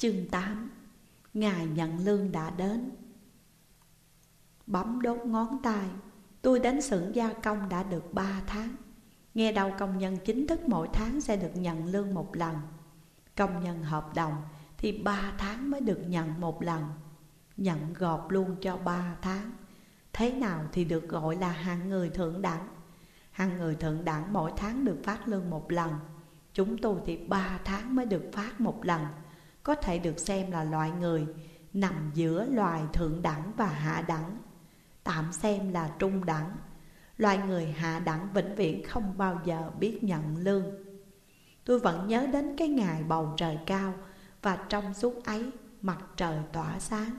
Chương 8 Ngày nhận lương đã đến. Bấm đốt ngón tay, Tôi đến xưởng gia công đã được 3 tháng. Nghe đầu công nhân chính thức mỗi tháng sẽ được nhận lương một lần. Công nhân hợp đồng thì 3 tháng mới được nhận một lần. Nhận gộp luôn cho 3 tháng. Thế nào thì được gọi là hạng người thượng đẳng. Hạng người thượng đẳng mỗi tháng được phát lương một lần. Chúng tôi thì 3 tháng mới được phát một lần. Có thể được xem là loại người nằm giữa loài thượng đẳng và hạ đẳng, Tạm xem là trung đẳng. Loài người hạ đẳng vĩnh viễn không bao giờ biết nhận lương. Tôi vẫn nhớ đến cái ngày bầu trời cao Và trong suốt ấy, mặt trời tỏa sáng.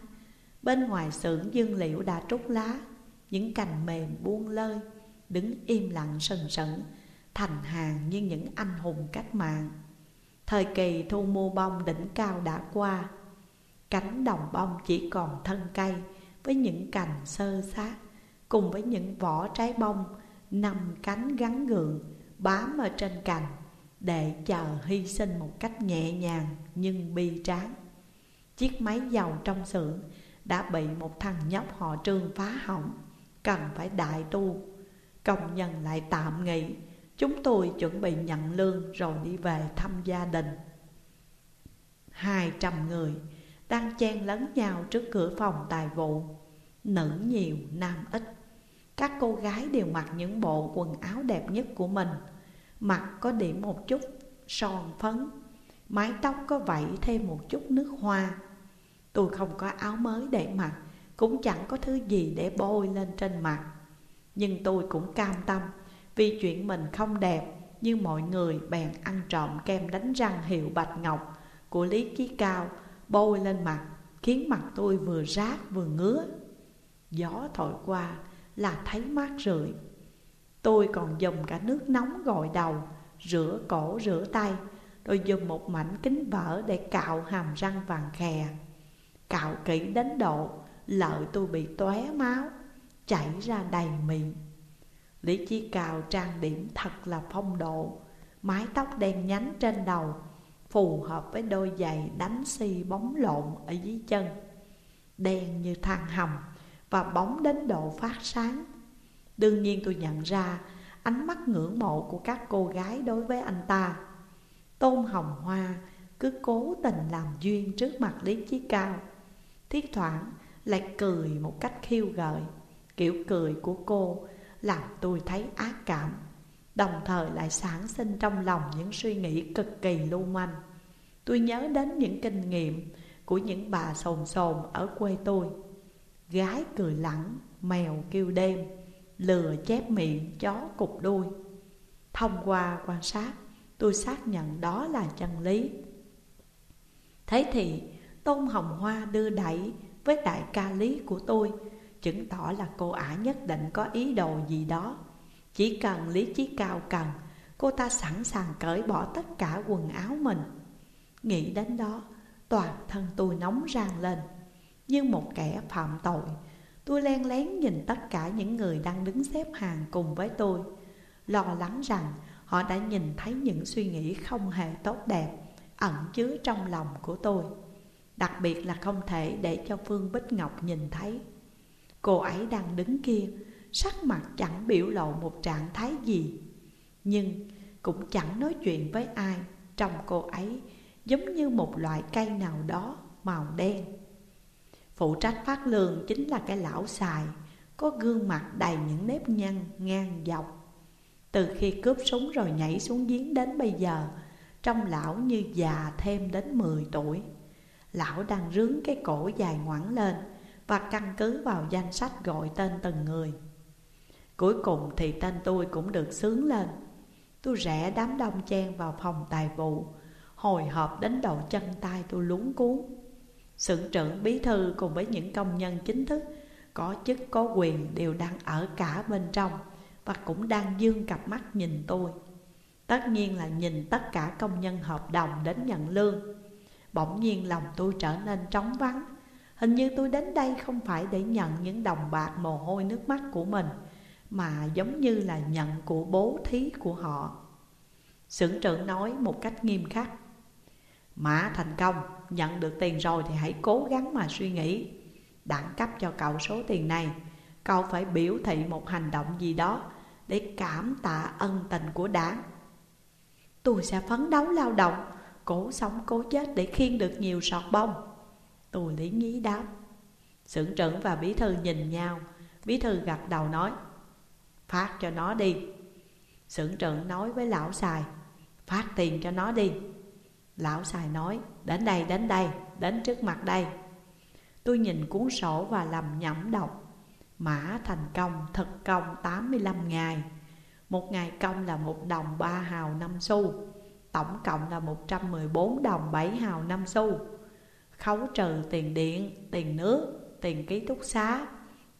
Bên ngoài xưởng dương liễu đã trút lá, Những cành mềm buông lơi, Đứng im lặng sần sẩn Thành hàng như những anh hùng cách mạng. Thời kỳ thu mua bông đỉnh cao đã qua, Cánh đồng bông chỉ còn thân cây Với những cành sơ sát Cùng với những vỏ trái bông Nằm cánh gắn gượng, Bám ở trên cành Để chờ hy sinh một cách nhẹ nhàng Nhưng bi tráng. Chiếc máy dầu trong xưởng Đã bị một thằng nhóc họ trương phá hỏng, Cần phải đại tu. Công nhân lại tạm nghỉ Chúng tôi chuẩn bị nhận lương rồi đi về thăm gia đình. Hai trăm người đang chen lấn nhau trước cửa phòng tài vụ. Nữ nhiều, nam ít. Các cô gái đều mặc những bộ quần áo đẹp nhất của mình. Mặt có điểm một chút son phấn Mái tóc có vẫy thêm một chút nước hoa. Tôi không có áo mới để mặc Cũng chẳng có thứ gì để bôi lên trên mặt. Nhưng tôi cũng cam tâm vì chuyện mình không đẹp, Như mọi người bèn ăn trộm kem đánh răng hiệu Bạch Ngọc Của Lý Ký Cao, Bôi lên mặt, Khiến mặt tôi vừa rát vừa ngứa. Gió thổi qua là thấy mát rượi. Tôi còn dùng cả nước nóng gội đầu, Rửa cổ rửa tay, Rồi dùng một mảnh kính vỡ để cạo hàm răng vàng khè. Cạo kỹ đến độ, Lợi tôi bị tóe máu, Chảy ra đầy miệng Lý Chí Cao trang điểm thật là phong độ, Mái tóc đen nhánh trên đầu, Phù hợp với đôi giày đánh xi bóng lộn ở dưới chân. Đen như than hầm Và bóng đến độ phát sáng. Đương nhiên tôi nhận ra Ánh mắt ngưỡng mộ của các cô gái đối với anh ta. Tôn Hồng Hoa cứ cố tình làm duyên trước mặt Lý Chí Cao. Thiết thoảng lại cười một cách khiêu gợi, Kiểu cười của cô làm tôi thấy ác cảm Đồng thời lại sản sinh trong lòng những suy nghĩ cực kỳ lưu manh. Tôi nhớ đến những kinh nghiệm của những bà sồn sồn ở quê tôi. Gái cười lẳng, mèo kêu đêm Lừa chép miệng, chó cục đuôi. Thông qua quan sát, tôi xác nhận đó là chân lý. Thế thì Tôn Hồng Hoa đưa đẩy với đại ca lý của tôi Chứng tỏ là cô ả nhất định có ý đồ gì đó. Chỉ cần lý trí cao cần, Cô ta sẵn sàng cởi bỏ tất cả quần áo mình. Nghĩ đến đó, Toàn thân tôi nóng rang lên. Như một kẻ phạm tội, Tôi len lén nhìn tất cả những người đang đứng xếp hàng cùng với tôi. Lo lắng rằng họ đã nhìn thấy những suy nghĩ không hề tốt đẹp, Ẩn chứa trong lòng của tôi. Đặc biệt là không thể để cho Phương Bích Ngọc nhìn thấy. Cô ấy đang đứng kia, Sắc mặt chẳng biểu lộ một trạng thái gì. Nhưng cũng chẳng nói chuyện với ai Trong cô ấy giống như một loại cây nào đó màu đen. Phụ trách phát lương chính là cái lão xài, Có gương mặt đầy những nếp nhăn ngang dọc. Từ khi cướp súng rồi nhảy xuống giếng đến bây giờ, Trong lão như già thêm đến 10 tuổi. Lão đang rướng cái cổ dài ngoẳng lên và căn cứ vào danh sách gọi tên từng người. Cuối cùng thì tên tôi cũng được sướng lên. Tôi rẽ đám đông chen vào phòng tài vụ, Hồi hộp đến đầu chân tay tôi lúng cuốn. Sưởng trưởng bí thư cùng với những công nhân chính thức Có chức có quyền đều đang ở cả bên trong Và cũng đang dương cặp mắt nhìn tôi. Tất nhiên là nhìn tất cả công nhân hợp đồng đến nhận lương. Bỗng nhiên lòng tôi trở nên trống vắng. Hình như tôi đến đây không phải để nhận những đồng bạc mồ hôi nước mắt của mình Mà giống như là nhận của bố thí của họ. Sưởng trưởng nói một cách nghiêm khắc Mã thành công, nhận được tiền rồi thì hãy cố gắng mà suy nghĩ. Đặng cấp cho cậu số tiền này Cậu phải biểu thị một hành động gì đó Để cảm tạ ân tình của đảng. Tôi sẽ phấn đấu lao động Cố sống cố chết để khiêng được nhiều sọt bông tù lý nhí đáp. Sưởng trưởng và bí thư nhìn nhau. Bí thư gật đầu nói, Phát cho nó đi. Sưởng trưởng nói với lão xài, Phát tiền cho nó đi. Lão xài nói, Đến đây đến đây, Đến trước mặt đây. Tôi nhìn cuốn sổ và lầm nhẩm đọc, Mã thành công, thực công 85 ngày. Một ngày công là một đồng ba hào năm xu, Tổng cộng là 114 đồng 7 hào năm xu. Khấu trừ tiền điện, tiền nước, tiền ký túc xá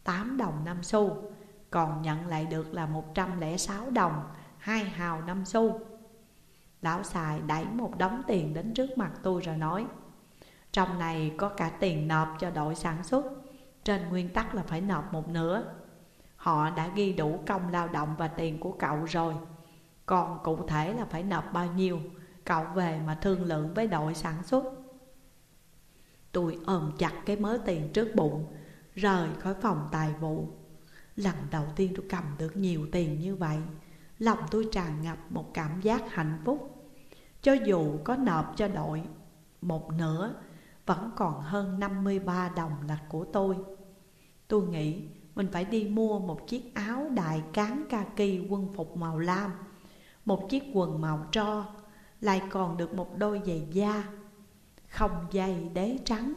8 đồng 5 xu. Còn nhận lại được là 106 đồng 2 hào 5 xu. Lão xài đẩy một đống tiền đến trước mặt tôi rồi nói Trong này có cả tiền nộp cho đội sản xuất Trên nguyên tắc là phải nộp một nửa. Họ đã ghi đủ công lao động và tiền của cậu rồi. Còn cụ thể là phải nộp bao nhiêu Cậu về mà thương lượng với đội sản xuất. Tôi ôm chặt cái mớ tiền trước bụng, Rời khỏi phòng tài vụ. Lần đầu tiên tôi cầm được nhiều tiền như vậy, Lòng tôi tràn ngập một cảm giác hạnh phúc. Cho dù có nộp cho đội một nửa, Vẫn còn hơn 53 đồng là của tôi. Tôi nghĩ mình phải đi mua một chiếc áo đại cán kaki quân phục màu lam, Một chiếc quần màu tro, Lại còn được một đôi giày da không dày đế trắng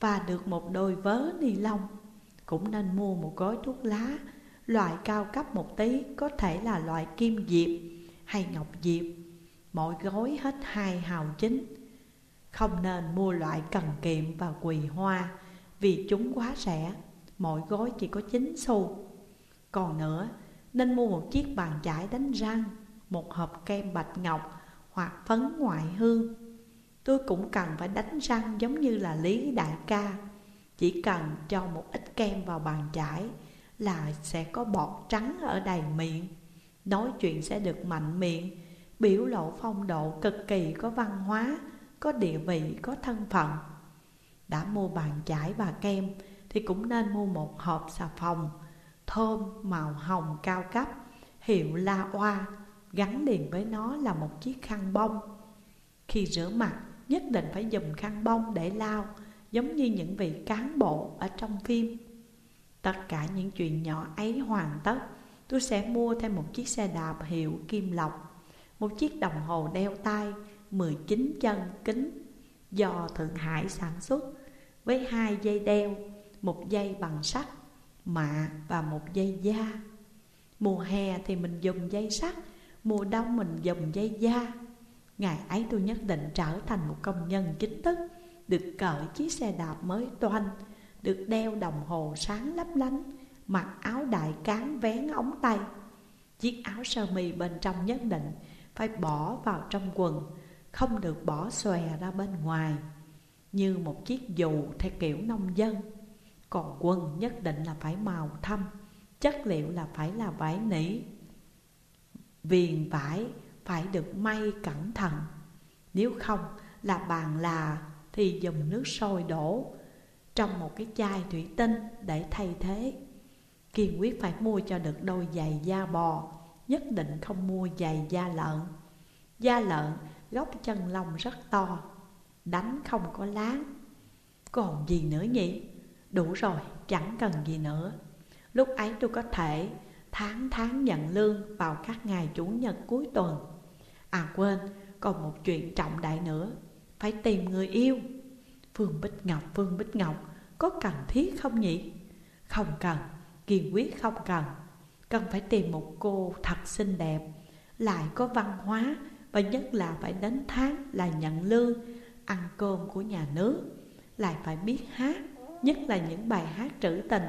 Và được một đôi vớ ni lông. Cũng nên mua một gói thuốc lá, Loại cao cấp một tí, có thể là loại kim diệp hay ngọc diệp. Mỗi gói hết hai hào chính Không nên mua loại cần kiệm và quỳ hoa, Vì chúng quá rẻ. Mỗi gói chỉ có 9 xu. Còn nữa, nên mua một chiếc bàn chải đánh răng, Một hộp kem bạch ngọc hoặc phấn ngoại hương. Tôi cũng cần phải đánh răng giống như là Lý Đại ca. Chỉ cần cho một ít kem vào bàn chải là sẽ có bọt trắng ở đầy miệng. Nói chuyện sẽ được mạnh miệng Biểu lộ phong độ cực kỳ có văn hóa Có địa vị, có thân phận. Đã mua bàn chải và kem Thì cũng nên mua một hộp xà phòng Thơm màu hồng cao cấp Hiệu La Oa Gắn liền với nó là một chiếc khăn bông. Khi rửa mặt nhất định phải dùng khăn bông để lau, Giống như những vị cán bộ ở trong phim. Tất cả những chuyện nhỏ ấy hoàn tất, Tôi sẽ mua thêm một chiếc xe đạp hiệu Kim Lộc, Một chiếc đồng hồ đeo tay 19 chân kính Do Thượng Hải sản xuất, Với hai dây đeo, Một dây bằng sắt, Mạ và một dây da. Mùa hè thì mình dùng dây sắt, Mùa đông mình dùng dây da. Ngày ấy tôi nhất định trở thành một công nhân chính thức, Được cởi chiếc xe đạp mới toanh, được đeo đồng hồ sáng lấp lánh, Mặc áo đại cán vén ống tay. Chiếc áo sơ mi bên trong nhất định Phải bỏ vào trong quần, Không được bỏ xòe ra bên ngoài, Như một chiếc dù theo kiểu nông dân. Còn quần nhất định là phải màu thâm, Chất liệu là phải là vải nỉ, Viền vải phải được may cẩn thận Nếu không là bàn là thì dùng nước sôi đổ trong một cái chai thủy tinh để thay thế. Kiên quyết phải mua cho được đôi giày da bò, nhất định không mua giày da lợn. Da lợn gốc chân lông rất to, đánh không có láng. Còn gì nữa nhỉ? Đủ rồi, chẳng cần gì nữa. Lúc ấy tôi có thể tháng tháng nhận lương vào các ngày chủ nhật cuối tuần. À quên, còn một chuyện trọng đại nữa, phải tìm người yêu. Phương Bích Ngọc, Phương Bích Ngọc Có cần thiết không nhỉ? Không cần, kiên quyết không cần Cần phải tìm một cô thật xinh đẹp Lại có văn hóa Và nhất là phải đến tháng là nhận lương Ăn cơm của nhà nước Lại phải biết hát Nhất là những bài hát trữ tình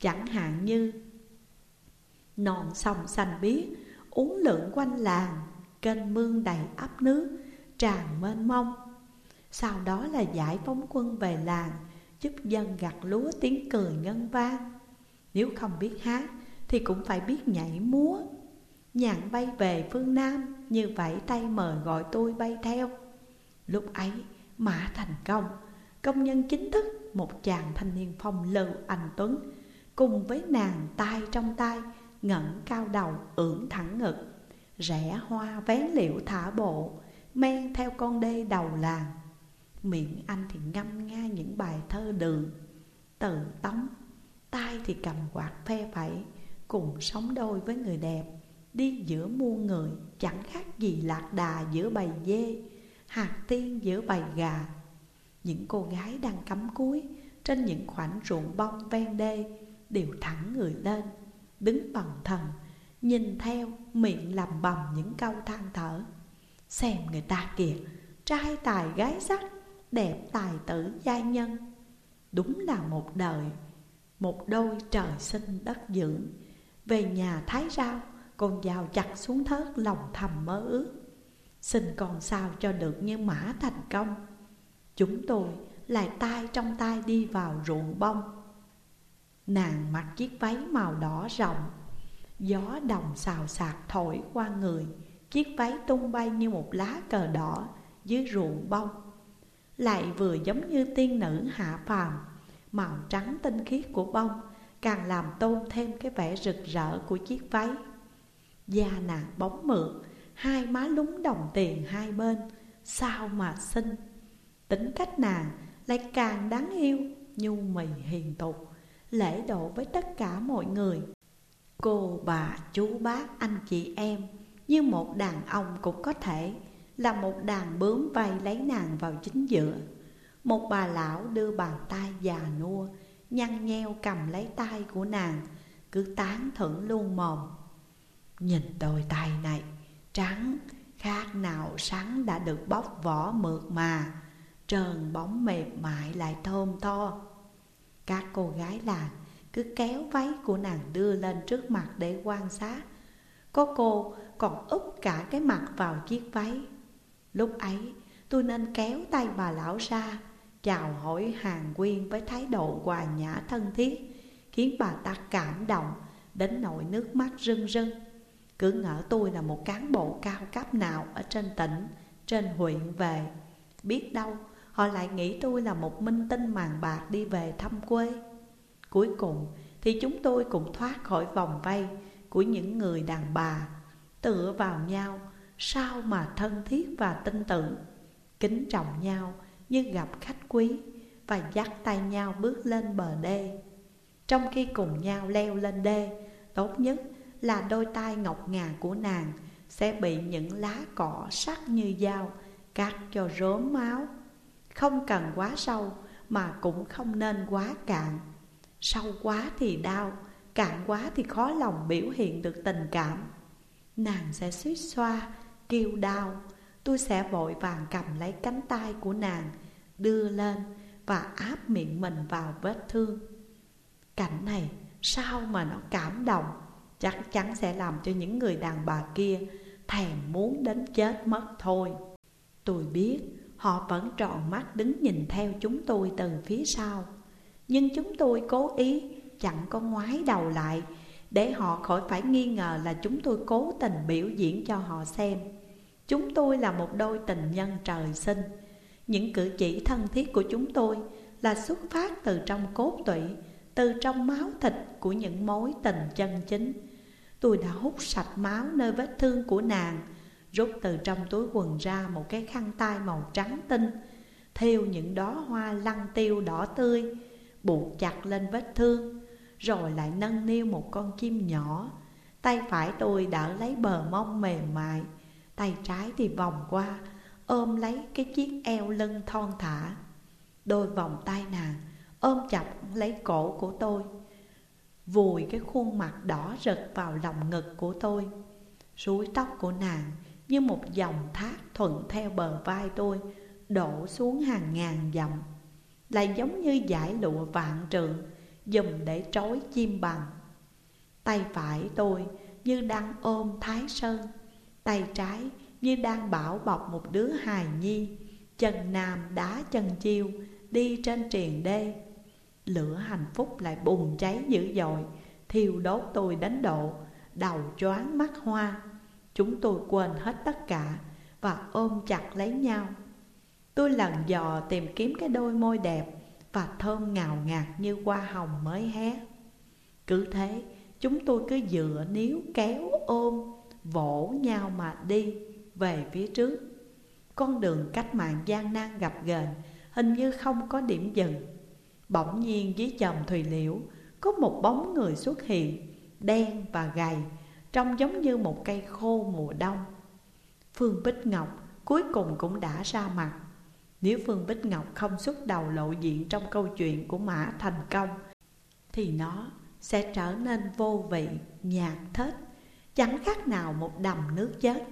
Chẳng hạn như Non sông xanh biếc Uống lượn quanh làng Kênh mương đầy ấp nước Tràn mênh mông. Sau đó là giải phóng quân về làng, Giúp dân gặt lúa tiếng cười ngân vang. Nếu không biết hát, Thì cũng phải biết nhảy múa. Nhạn bay về phương Nam, Như vậy tay mời gọi tôi bay theo. Lúc ấy, Mã Thành Công Công nhân chính thức, một chàng thanh niên phong lưu anh Tuấn, Cùng với nàng tay trong tay ngẩng cao đầu, ưỡn thẳng ngực. Rẽ hoa vén liễu thả bộ, Men theo con đê đầu làng. Miệng anh thì ngâm nga những bài thơ đường, Từ tống tay thì cầm quạt phe phẩy, Cùng sống đôi với người đẹp, Đi giữa muôn người, chẳng khác gì lạc đà giữa bầy dê, Hạt tiên giữa bầy gà. Những cô gái đang cắm cúi Trên những khoảnh ruộng bông ven đê, Đều thẳng người lên, Đứng bằng thần Nhìn theo, miệng làm bầm những câu than thở. Xem người ta kìa, Trai tài gái sắc, Đẹp tài tử giai nhân. Đúng là một đời, Một đôi trời sinh đất dưỡng. Về nhà thái rau, Con dao chặt xuống thớt lòng thầm mơ ước. Xin con sao cho được như mã thành công. Chúng tôi lại tay trong tay đi vào ruộng bông. Nàng mặc chiếc váy màu đỏ rộng Gió đồng xào xạc thổi qua người, Chiếc váy tung bay như một lá cờ đỏ dưới ruộng bông. Lại vừa giống như tiên nữ hạ phàm, Màu trắng tinh khiết của bông Càng làm tôn thêm cái vẻ rực rỡ của chiếc váy. Da nàng bóng mượt, Hai má lúng đồng tiền hai bên, Sao mà xinh. Tính cách nàng lại càng đáng yêu Nhu mì hiền tục, Lễ độ với tất cả mọi người. Cô, bà, chú, bác, anh chị em Như một đàn ông cũng có thể Là một đàn bướm vây lấy nàng vào chính giữa. Một bà lão đưa bàn tay già nua Nhăn nheo cầm lấy tay của nàng Cứ tán thưởng luôn mồm. Nhìn đôi tay này Trắng khác nào sáng đã được bóc vỏ mượt mà. Trơn bóng mềm mại lại thơm tho. Các cô gái làng cứ kéo váy của nàng đưa lên trước mặt để quan sát. Có cô còn úp cả cái mặt vào chiếc váy. Lúc ấy tôi nên kéo tay bà lão ra Chào hỏi hàng quyên với thái độ hòa nhã thân thiết Khiến bà ta cảm động đến nỗi nước mắt rưng rưng. Cứ ngỡ tôi là một cán bộ cao cấp nào ở trên tỉnh, trên huyện về. Biết đâu họ lại nghĩ tôi là một minh tinh màng bạc đi về thăm quê. Cuối cùng, thì chúng tôi cũng thoát khỏi vòng vây của những người đàn bà Tựa vào nhau sao mà thân thiết và tin tưởng Kính trọng nhau như gặp khách quý Và dắt tay nhau bước lên bờ đê. Trong khi cùng nhau leo lên đê, Tốt nhất là đôi tay ngọc ngà của nàng Sẽ bị những lá cỏ sắc như dao Cắt cho rốm máu. Không cần quá sâu mà cũng không nên quá cạn. Sâu quá thì đau Cạn quá thì khó lòng biểu hiện được tình cảm. Nàng sẽ suýt xoa, kêu đau. Tôi sẽ vội vàng cầm lấy cánh tay của nàng Đưa lên và áp miệng mình vào vết thương. Cảnh này sao mà nó cảm động? Chắc chắn sẽ làm cho những người đàn bà kia Thèm muốn đến chết mất thôi. Tôi biết họ vẫn tròn mắt đứng nhìn theo chúng tôi từ phía sau nhưng chúng tôi cố ý chẳng có ngoái đầu lại, Để họ khỏi phải nghi ngờ là chúng tôi cố tình biểu diễn cho họ xem. Chúng tôi là một đôi tình nhân trời sinh. Những cử chỉ thân thiết của chúng tôi là xuất phát từ trong cốt tủy, Từ trong máu thịt của những mối tình chân chính. Tôi đã hút sạch máu nơi vết thương của nàng, Rút từ trong túi quần ra một cái khăn tay màu trắng tinh Theo những đóa hoa lăng tiêu đỏ tươi buộc chặt lên vết thương, Rồi lại nâng niu một con chim nhỏ. Tay phải tôi đỡ lấy bờ mông mềm mại, Tay trái thì vòng qua, Ôm lấy cái chiếc eo lưng thon thả. Đôi vòng tay nàng ôm chặt lấy cổ của tôi. Vùi cái khuôn mặt đỏ rực vào lòng ngực của tôi. Suối tóc của nàng như một dòng thác thuận theo bờ vai tôi, Đổ xuống hàng ngàn dặm lại giống như giải lụa vạn trượng, dùng để trói chim bằng. Tay phải tôi như đang ôm thái sơn, tay trái như đang bảo bọc một đứa hài nhi, chân nam đá chân chiêu đi trên triền đê. Lửa hạnh phúc lại bùng cháy dữ dội, thiêu đốt tôi đến độ, đầu choáng mắt hoa. Chúng tôi quên hết tất cả và ôm chặt lấy nhau. Tôi lần dò tìm kiếm cái đôi môi đẹp Và thơm ngào ngạt như hoa hồng mới hé. Cứ thế, chúng tôi cứ dựa níu kéo ôm, Vỗ nhau mà đi về phía trước. Con đường cách mạng gian nan gặp ghềnh Hình như không có điểm dừng. Bỗng nhiên dưới chồng thùy liễu, Có một bóng người xuất hiện, Đen và gầy, Trông giống như một cây khô mùa đông. Phương Bích Ngọc cuối cùng cũng đã ra mặt. Nếu Phương Bích Ngọc không xuất đầu lộ diện trong câu chuyện của Mã Thành Công Thì nó sẽ trở nên vô vị, nhạt thết Chẳng khác nào một đầm nước chết.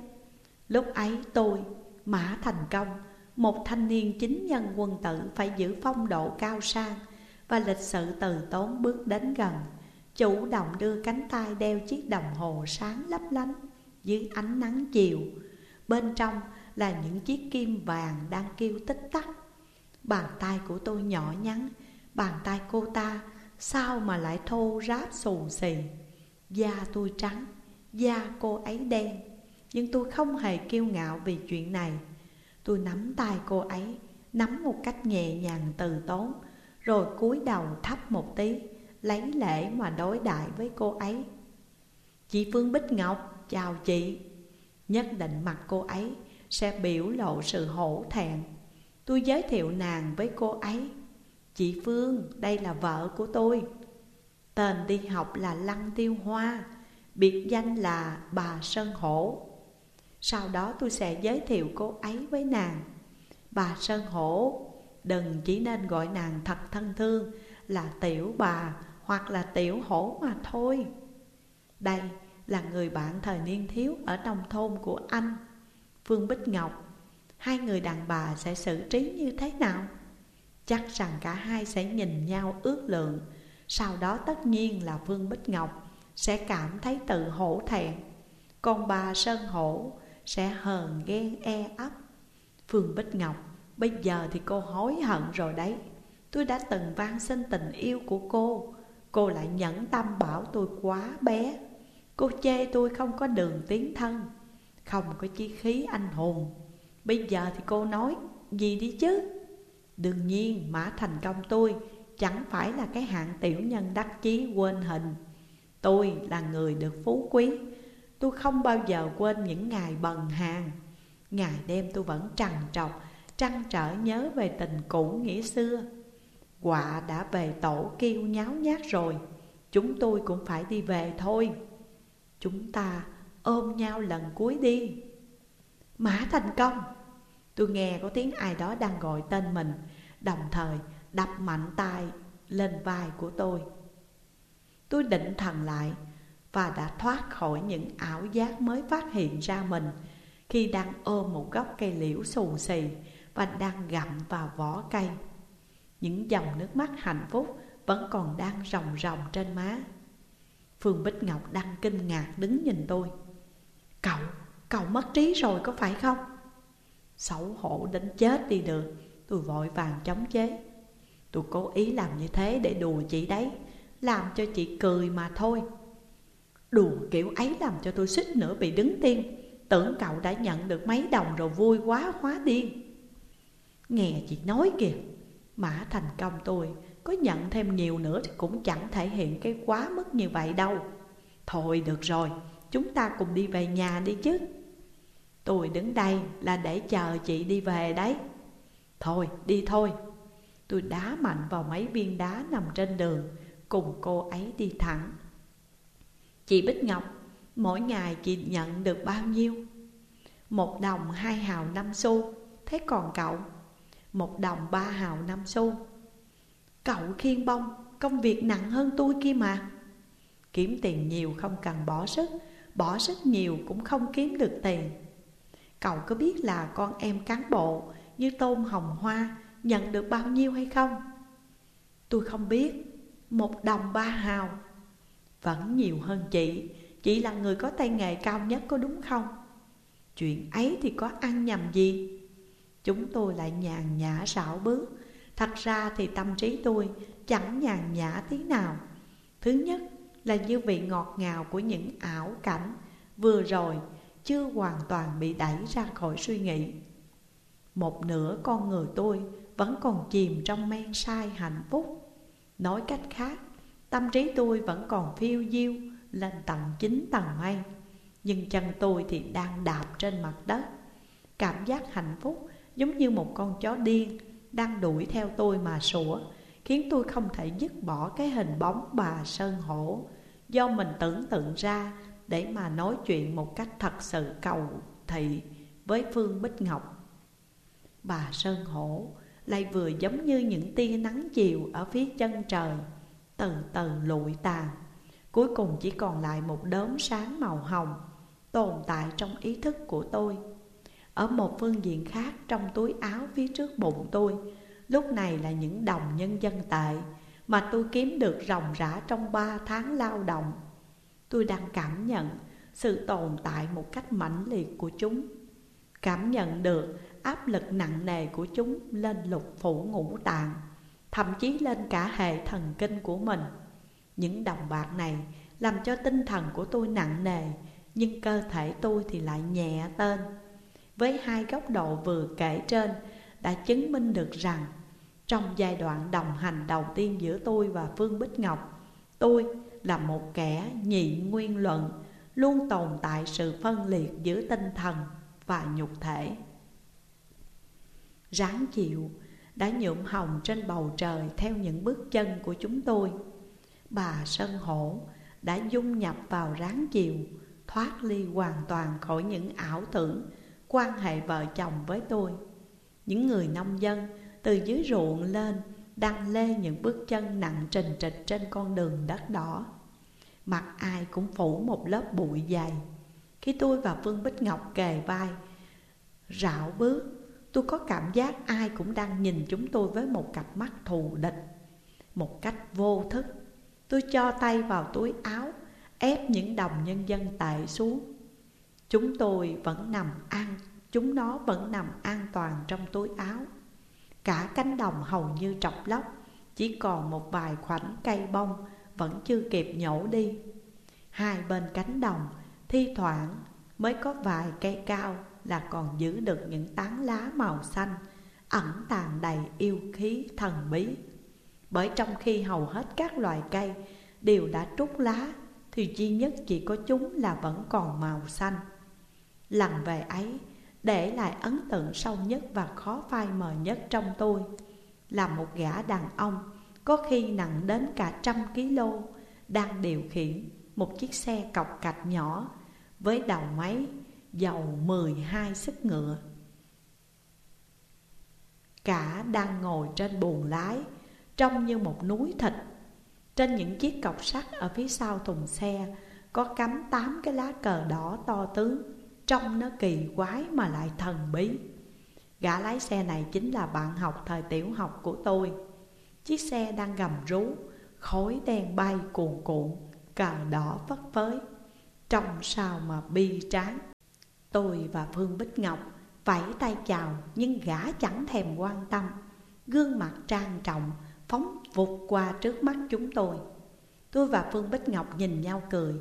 Lúc ấy tôi, Mã Thành Công Một thanh niên chính nhân quân tử phải giữ phong độ cao sang Và lịch sự từ tốn bước đến gần Chủ động đưa cánh tay đeo chiếc đồng hồ sáng lấp lánh Dưới ánh nắng chiều. Bên trong là những chiếc kim vàng đang kêu tích tắc. Bàn tay của tôi nhỏ nhắn Bàn tay cô ta sao mà lại thô ráp xù xì? Da tôi trắng, da cô ấy đen Nhưng tôi không hề kiêu ngạo vì chuyện này. Tôi nắm tay cô ấy Nắm một cách nhẹ nhàng từ tốn Rồi cúi đầu thấp một tí Lấy lễ mà đối đại với cô ấy. Chị Phương Bích Ngọc, chào chị. Nhất định mặt cô ấy sẽ biểu lộ sự hổ thẹn. Tôi giới thiệu nàng với cô ấy. Chị Phương, đây là vợ của tôi. Tên đi học là Lăng Tiêu Hoa Biệt danh là bà Sơn Hổ. Sau đó tôi sẽ giới thiệu cô ấy với nàng. Bà Sơn Hổ Đừng chỉ nên gọi nàng thật thân thương Là tiểu bà hoặc là tiểu hổ mà thôi. Đây là người bạn thời niên thiếu ở nông thôn của anh. Phương Bích Ngọc, Hai người đàn bà sẽ xử trí như thế nào? Chắc rằng cả hai sẽ nhìn nhau ước lượng. Sau đó tất nhiên là Phương Bích Ngọc Sẽ cảm thấy tự hổ thẹn. Còn bà Sơn Hổ sẽ hờn ghen e ấp. Phương Bích Ngọc, Bây giờ thì cô hối hận rồi đấy. Tôi đã từng van xin tình yêu của cô. Cô lại nhẫn tâm bảo tôi quá bé. Cô chê tôi không có đường tiến thân. Không có chí khí anh hùng. Bây giờ thì cô nói, gì đi chứ? Đương nhiên, Mã Thành Công tôi Chẳng phải là cái hạng tiểu nhân đắc chí quên hình. Tôi là người được phú quý. Tôi không bao giờ quên những ngày bần hàng Ngày đêm tôi vẫn trằn trọc, Trăn trở nhớ về tình cũ nghĩa xưa. Quạ đã về tổ kêu nháo nhác rồi, Chúng tôi cũng phải đi về thôi. Chúng ta ôm nhau lần cuối đi. Mã thành công. Tôi nghe có tiếng ai đó đang gọi tên mình, Đồng thời đập mạnh tay lên vai của tôi. Tôi định thần lại Và đã thoát khỏi những ảo giác mới phát hiện ra mình Khi đang ôm một gốc cây liễu xù xì Và đang gặm vào vỏ cây. Những dòng nước mắt hạnh phúc vẫn còn đang ròng ròng trên má. Phương Bích Ngọc đang kinh ngạc đứng nhìn tôi. Cậu, cậu mất trí rồi có phải không? Xấu hổ đến chết đi được. Tôi vội vàng chống chế. Tôi cố ý làm như thế để đùa chị đấy. Làm cho chị cười mà thôi. Đùa kiểu ấy làm cho tôi xích nữa bị đứng tim. Tưởng cậu đã nhận được mấy đồng rồi vui quá hóa điên. Nghe chị nói kìa Mã thành công tôi có nhận thêm nhiều nữa thì cũng chẳng thể hiện cái quá mức như vậy đâu. Thôi được rồi, chúng ta cùng đi về nhà đi chứ. Tôi đứng đây là để chờ chị đi về đấy. Thôi, đi thôi. Tôi đá mạnh vào mấy viên đá nằm trên đường Cùng cô ấy đi thẳng. Chị Bích Ngọc, mỗi ngày chị nhận được bao nhiêu? Một đồng hai hào năm xu. Thế còn cậu? Một đồng ba hào năm xu. Cậu khiên bông Công việc nặng hơn tôi kia mà. Kiếm tiền nhiều không cần bỏ sức Bỏ rất nhiều cũng không kiếm được tiền. Cậu có biết là con em cán bộ Như Tôn Hồng Hoa Nhận được bao nhiêu hay không? Tôi không biết. Một đồng ba hào. Vẫn nhiều hơn chị. Chị là người có tay nghề cao nhất có đúng không? Chuyện ấy thì có ăn nhầm gì? Chúng tôi lại nhàn nhã xảo bước. Thật ra thì tâm trí tôi chẳng nhàn nhã tí nào. Thứ nhất là như vị ngọt ngào của những ảo cảnh. Vừa rồi chưa hoàn toàn bị đẩy ra khỏi suy nghĩ. Một nửa con người tôi vẫn còn chìm trong men say hạnh phúc. Nói cách khác, tâm trí tôi vẫn còn phiêu diêu lên tầng chín tầng mây. Nhưng chân tôi thì đang đạp trên mặt đất. Cảm giác hạnh phúc giống như một con chó điên Đang đuổi theo tôi mà sủa Khiến tôi không thể dứt bỏ cái hình bóng bà Sơn Hổ. Do mình tưởng tượng ra để mà nói chuyện một cách thật sự cầu thị với Phương Bích Ngọc. Bà Sơn Hổ lại vừa giống như những tia nắng chiều ở phía chân trời, Từ từ lụi tàn. Cuối cùng chỉ còn lại một đốm sáng màu hồng Tồn tại trong ý thức của tôi. Ở một phương diện khác trong túi áo phía trước bụng tôi, Lúc này là những đồng nhân dân tệ mà tôi kiếm được ròng rã trong ba tháng lao động. Tôi đang cảm nhận sự tồn tại một cách mãnh liệt của chúng. Cảm nhận được áp lực nặng nề của chúng lên lục phủ ngũ tạng, Thậm chí lên cả hệ thần kinh của mình. Những đồng bạc này làm cho tinh thần của tôi nặng nề, Nhưng cơ thể tôi thì lại nhẹ tên. Với hai góc độ vừa kể trên, Đã chứng minh được rằng trong giai đoạn đồng hành đầu tiên giữa tôi và Phương Bích Ngọc, Tôi là một kẻ nhị nguyên luận, Luôn tồn tại sự phân liệt giữa tinh thần và nhục thể. Ráng chịu, đã nhuộm hồng trên bầu trời theo những bước chân của chúng tôi. Bà Sơn Hổ đã dung nhập vào ráng chịu, Thoát ly hoàn toàn khỏi những ảo tưởng quan hệ vợ chồng với tôi. Những người nông dân từ dưới ruộng lên đang lê những bước chân nặng trình trịch trên con đường đất đỏ. Mặt ai cũng phủ một lớp bụi dày. Khi tôi và Phương Bích Ngọc kề vai, Rảo bước, Tôi có cảm giác ai cũng đang nhìn chúng tôi với một cặp mắt thù địch. Một cách vô thức, Tôi cho tay vào túi áo, Ép những đồng nhân dân tệ xuống. Chúng tôi vẫn nằm an, Chúng nó vẫn nằm an toàn trong túi áo. Cả cánh đồng hầu như trọc lóc, Chỉ còn một vài khoảnh cây bông Vẫn chưa kịp nhổ đi. Hai bên cánh đồng Thi thoảng mới có vài cây cao Là còn giữ được những tán lá màu xanh, Ẩn tàng đầy yêu khí thần bí. Bởi trong khi hầu hết các loài cây Đều đã trút lá, Thì duy nhất chỉ có chúng là vẫn còn màu xanh. Lần về ấy để lại ấn tượng sâu nhất và khó phai mờ nhất trong tôi. Là một gã đàn ông, có khi nặng đến cả trăm kg Đang điều khiển một chiếc xe cọc cạch nhỏ Với đầu máy dầu 12 sức ngựa. Cả đang ngồi trên buồng lái, Trông như một núi thịt. Trên những chiếc cọc sắt ở phía sau thùng xe Có cắm tám cái lá cờ đỏ to tướng. Trông nó kỳ quái mà lại thần bí. Gã lái xe này chính là bạn học thời tiểu học của tôi. Chiếc xe đang gầm rú, Khói đen bay cuồn cuộn, Cờ đỏ phất phới. Trông sao mà bi tráng. Tôi và Phương Bích Ngọc vẫy tay chào, Nhưng gã chẳng thèm quan tâm. Gương mặt trang trọng, Phóng vụt qua trước mắt chúng tôi. Tôi và Phương Bích Ngọc nhìn nhau cười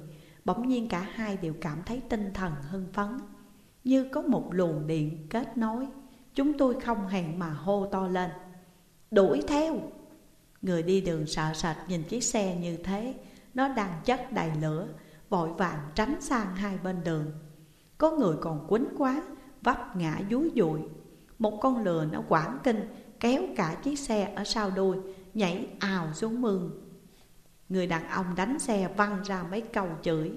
Bỗng nhiên cả hai đều cảm thấy tinh thần hưng phấn. Như có một luồng điện kết nối, Chúng tôi không hẹn mà hô to lên. Đuổi theo! Người đi đường sợ sệt nhìn chiếc xe như thế, Nó đang chất đầy lửa, Vội vàng tránh sang hai bên đường. Có người còn quýnh quá, Vấp ngã dúi dụi. Một con lừa nó quảng kinh, Kéo cả chiếc xe ở sau đuôi, Nhảy ào xuống mương. Người đàn ông đánh xe văng ra mấy câu chửi.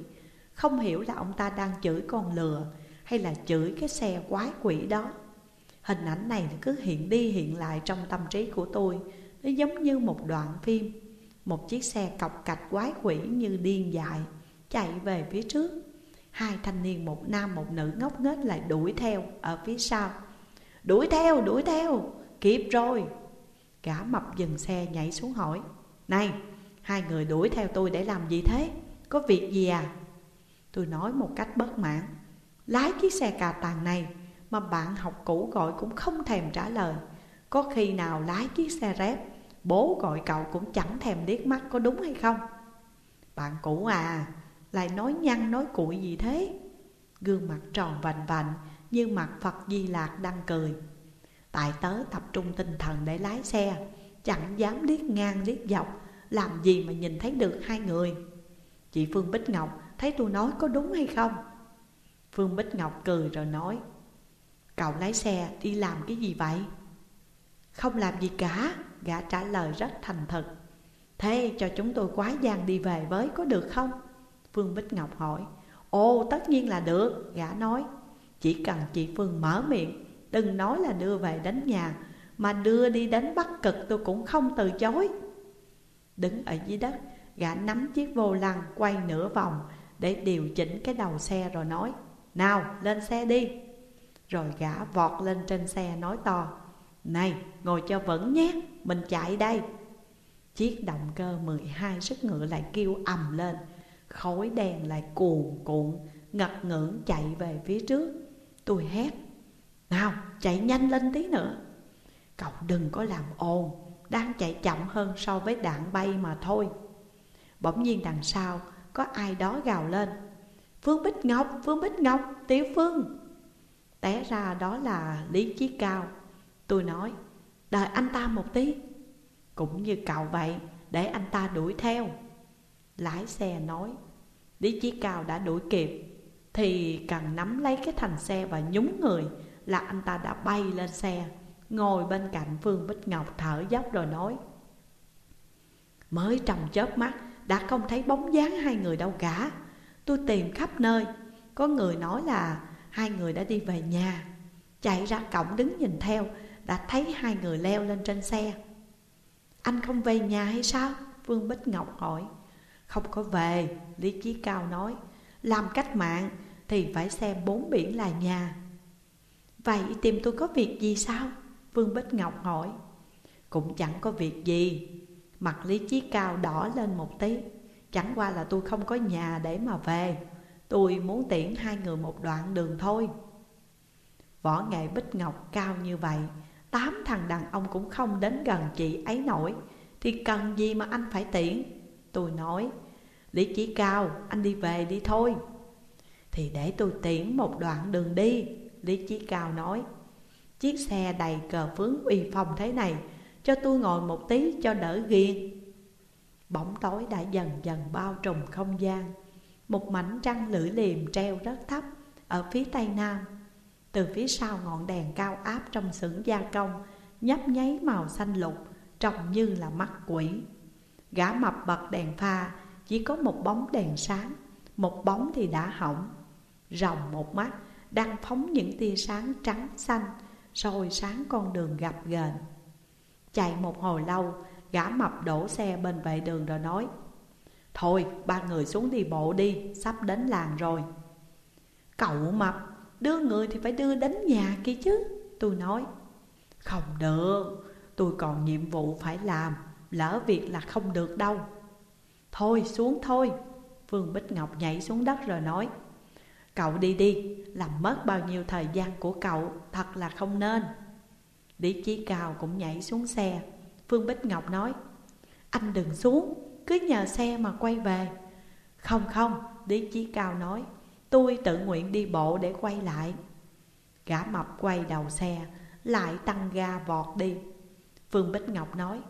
Không hiểu là ông ta đang chửi con lừa Hay là chửi cái xe quái quỷ đó. Hình ảnh này cứ hiện đi hiện lại trong tâm trí của tôi. Nó giống như một đoạn phim. Một chiếc xe cọc cạch quái quỷ như điên dại Chạy về phía trước. Hai thanh niên một nam một nữ ngốc nghếch lại đuổi theo ở phía sau. Đuổi theo, đuổi theo, kịp rồi. Gã mập dừng xe nhảy xuống hỏi Này, Hai người đuổi theo tôi để làm gì thế? Có việc gì à? Tôi nói một cách bất mãn Lái chiếc xe cà tàng này Mà bạn học cũ gọi cũng không thèm trả lời Có khi nào lái chiếc xe rép, Bố gọi cậu cũng chẳng thèm liếc mắt có đúng hay không? Bạn cũ à Lại nói nhăn nói cuội gì thế? Gương mặt tròn vành vành Như mặt Phật Di Lạc đang cười Tại tớ tập trung tinh thần để lái xe, Chẳng dám liếc ngang liếc dọc làm gì mà nhìn thấy được hai người Chị Phương Bích Ngọc, thấy tôi nói có đúng hay không? Phương Bích Ngọc cười rồi nói, Cậu lái xe đi làm cái gì vậy? Không làm gì cả Gã trả lời rất thành thật, Thế cho chúng tôi quá gian đi về với có được không? Phương Bích Ngọc hỏi, Ồ, tất nhiên là được Gã nói, Chỉ cần chị Phương mở miệng, Đừng nói là đưa về đến nhà, Mà đưa đi đến Bắc Cực tôi cũng không từ chối Đứng ở dưới đất. Gã nắm chiếc vô lăng, quay nửa vòng Để điều chỉnh cái đầu xe rồi nói, Nào, lên xe đi. Rồi gã vọt lên trên xe nói to, Này, ngồi cho vững nhé, Mình chạy đây. Chiếc động cơ 12 sức ngựa lại kêu ầm lên. Khói đèn lại cuồn cuộn Ngật ngưỡng chạy về phía trước. Tôi hét, Nào, chạy nhanh lên tí nữa. Cậu đừng có làm ồn đang chạy chậm hơn so với đạn bay mà thôi. Bỗng nhiên đằng sau Có ai đó gào lên. Phương Bích Ngọc, Phương Bích Ngọc, Tiểu Phương. Té ra đó là Lý Chí Cao. Tôi nói Đợi anh ta một tí. Cũng như cậu vậy Để anh ta đuổi theo. Lái xe nói Lý Chí Cao đã đuổi kịp. Thì cần nắm lấy cái thành xe và nhúng người Là anh ta đã bay lên xe. Ngồi bên cạnh Phương Bích Ngọc thở dốc rồi nói Mới trong chớp mắt Đã không thấy bóng dáng hai người đâu cả. Tôi tìm khắp nơi Có người nói là hai người đã đi về nhà. Chạy ra cổng đứng nhìn theo Đã thấy hai người leo lên trên xe. Anh không về nhà hay sao? Phương Bích Ngọc hỏi. Không có về, Lý Chí Cao nói. Làm cách mạng thì phải xem bốn biển là nhà. Vậy tìm tôi có việc gì sao? Vương Bích Ngọc hỏi, Cũng chẳng có việc gì. Mặt Lý Chí Cao đỏ lên một tí, Chẳng qua là tôi không có nhà để mà về. Tôi muốn tiễn hai người một đoạn đường thôi. Võ nghệ Bích Ngọc cao như vậy, Tám thằng đàn ông cũng không đến gần chị ấy nổi, Thì cần gì mà anh phải tiễn? Tôi nói, Lý Chí Cao, anh đi về đi thôi. Thì để tôi tiễn một đoạn đường đi, Lý Chí Cao nói. Chiếc xe đầy cờ phướng uy phong thế này, Cho tôi ngồi một tí cho đỡ ghiền Bóng tối đã dần dần bao trùm không gian. Một mảnh trăng lưỡi liềm treo rất thấp Ở phía tây nam. Từ phía sau ngọn đèn cao áp trong xưởng gia công, Nhấp nháy màu xanh lục, Trông như là mắt quỷ. Gã mập bật đèn pha, Chỉ có một bóng đèn sáng, Một bóng thì đã hỏng. Rồng một mắt, Đang phóng những tia sáng trắng xanh soi sáng con đường gặp ghềnh. Chạy một hồi lâu, Gã mập đổ xe bên vệ đường rồi nói, Thôi, ba người xuống đi bộ đi, Sắp đến làng rồi. Cậu mập, Đưa người thì phải đưa đến nhà kia chứ, Tôi nói. Không được, Tôi còn nhiệm vụ phải làm, Lỡ việc là không được đâu. Thôi, xuống thôi Phương Bích Ngọc nhảy xuống đất rồi nói. Cậu đi đi. Làm mất bao nhiêu thời gian của cậu, Thật là không nên. Lý Chí Cao cũng nhảy xuống xe. Phương Bích Ngọc nói, Anh đừng xuống, Cứ nhờ xe mà quay về. Không không, Lý Chí Cao nói, Tôi tự nguyện đi bộ để quay lại. Gã mập quay đầu xe, Lại tăng ga vọt đi. Phương Bích Ngọc nói,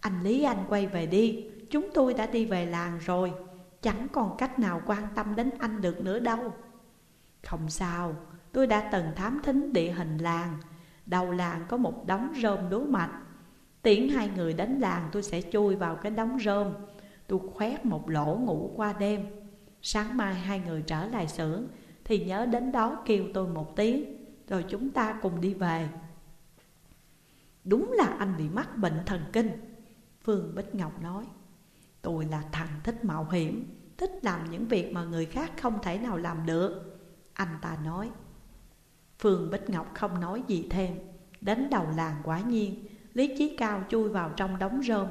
Anh Lý, anh quay về đi. Chúng tôi đã đi về làng rồi. Chẳng còn cách nào quan tâm đến anh được nữa đâu. Không sao, Tôi đã từng thám thính địa hình làng. Đầu làng có một đống rơm đố mạch. Tiễn hai người đến làng, tôi sẽ chui vào cái đống rơm. Tôi khoét một lỗ ngủ qua đêm. Sáng mai hai người trở lại xưởng, Thì nhớ đến đó kêu tôi một tiếng, Rồi chúng ta cùng đi về. Đúng là anh bị mắc bệnh thần kinh, Phương Bích Ngọc nói. Tôi là thằng thích mạo hiểm, Thích làm những việc mà người khác không thể nào làm được. Anh ta nói. Phương Bích Ngọc không nói gì thêm. Đến đầu làng quả nhiên, Lý Chí Cao chui vào trong đống rơm.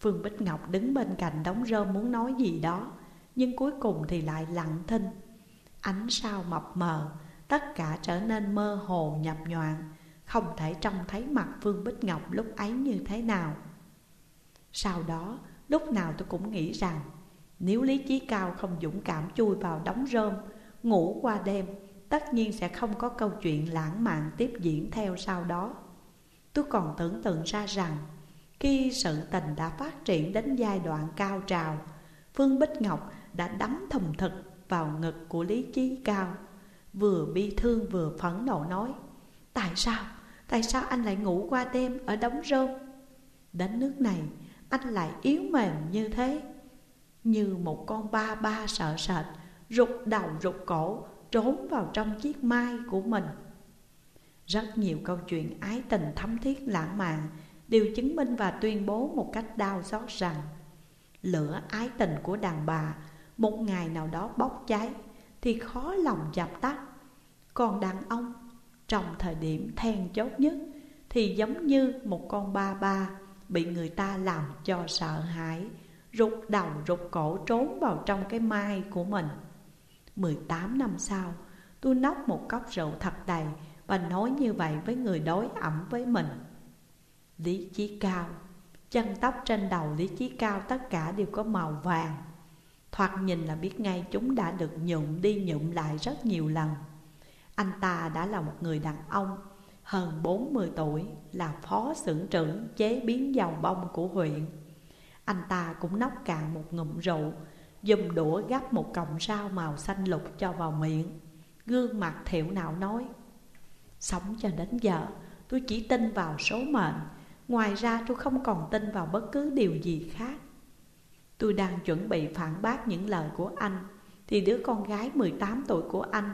Phương Bích Ngọc đứng bên cạnh đống rơm muốn nói gì đó, Nhưng cuối cùng thì lại lặng thinh. Ánh sao mập mờ, Tất cả trở nên mơ hồ nhập nhoạng Không thể trông thấy mặt Phương Bích Ngọc lúc ấy như thế nào. Sau đó, lúc nào tôi cũng nghĩ rằng, Nếu Lý Chí Cao không dũng cảm chui vào đống rơm Ngủ qua đêm Tất nhiên sẽ không có câu chuyện lãng mạn tiếp diễn theo sau đó. Tôi còn tưởng tượng ra rằng Khi sự tình đã phát triển đến giai đoạn cao trào Phương Bích Ngọc đã đắm thầm thực vào ngực của Lý Chí Cao Vừa bi thương vừa phẫn nộ nói Tại sao, tại sao anh lại ngủ qua đêm ở đống rơm? Đến nước này anh lại yếu mềm như thế Như một con ba ba sợ sệt Rụt đầu rụt cổ, trốn vào trong chiếc mai của mình. Rất nhiều câu chuyện ái tình thắm thiết lãng mạn Đều chứng minh và tuyên bố một cách đau xót rằng, Lửa ái tình của đàn bà một ngày nào đó bốc cháy Thì khó lòng dập tắt. Còn đàn ông, trong thời điểm then chốt nhất Thì giống như một con ba ba Bị người ta làm cho sợ hãi, Rụt đầu rụt cổ trốn vào trong cái mai của mình. 18 năm sau, Tôi nốc một cốc rượu thật đầy Và nói như vậy với người đối ẩm với mình. Lý Chí Cao, Chân tóc trên đầu Lý Chí Cao tất cả đều có màu vàng. Thoạt nhìn là biết ngay chúng đã được nhuộm đi nhuộm lại rất nhiều lần. Anh ta đã là một người đàn ông hơn 40 tuổi, Là phó xưởng trưởng chế biến dầu bông của huyện. Anh ta cũng nốc cạn một ngụm rượu Dùng đũa gắp một cọng rau màu xanh lục cho vào miệng. Gương mặt thiểu não nói, Sống cho đến giờ, tôi chỉ tin vào số mệnh. Ngoài ra tôi không còn tin vào bất cứ điều gì khác. Tôi đang chuẩn bị phản bác những lời của anh, Thì đứa con gái 18 tuổi của anh,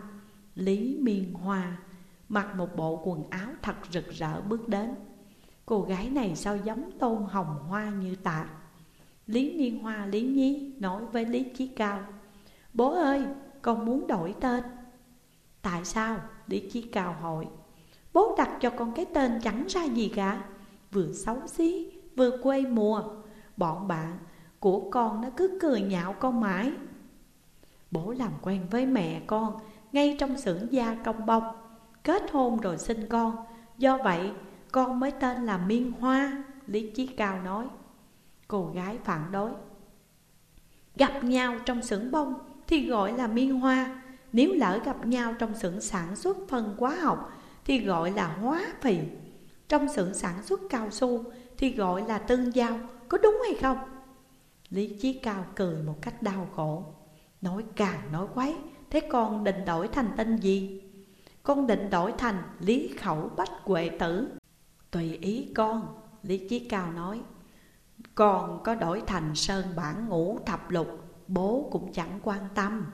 Lý Miên Hoa, Mặc một bộ quần áo thật rực rỡ bước đến. Cô gái này sao giống tôn hồng hoa như tạc Lý Miên Hoa, Lý Nhi nói với Lý Chí Cao, Bố ơi, con muốn đổi tên. Tại sao? Lý Chí Cao hỏi. Bố đặt cho con cái tên chẳng ra gì cả, Vừa xấu xí, vừa quê mùa. Bọn bạn của con nó cứ cười nhạo con mãi. Bố làm quen với mẹ con ngay trong xưởng gia công bông, Kết hôn rồi sinh con. Do vậy, con mới tên là Miên Hoa, Lý Chí Cao nói. Cô gái phản đối. Gặp nhau trong xưởng bông thì gọi là Miên Hoa. Nếu lỡ gặp nhau trong xưởng sản xuất phân hóa học thì gọi là hóa phì. Trong xưởng sản xuất cao su thì gọi là tương giao, Có đúng hay không? Lý Chí Cao cười một cách đau khổ. Nói càng nói quấy, Thế con định đổi thành tên gì? Con định đổi thành Lý Khẩu Bách Huệ Tử. Tùy ý con, Lý Chí Cao nói còn có đổi thành Sơn Bản Ngũ Thập Lục Bố cũng chẳng quan tâm.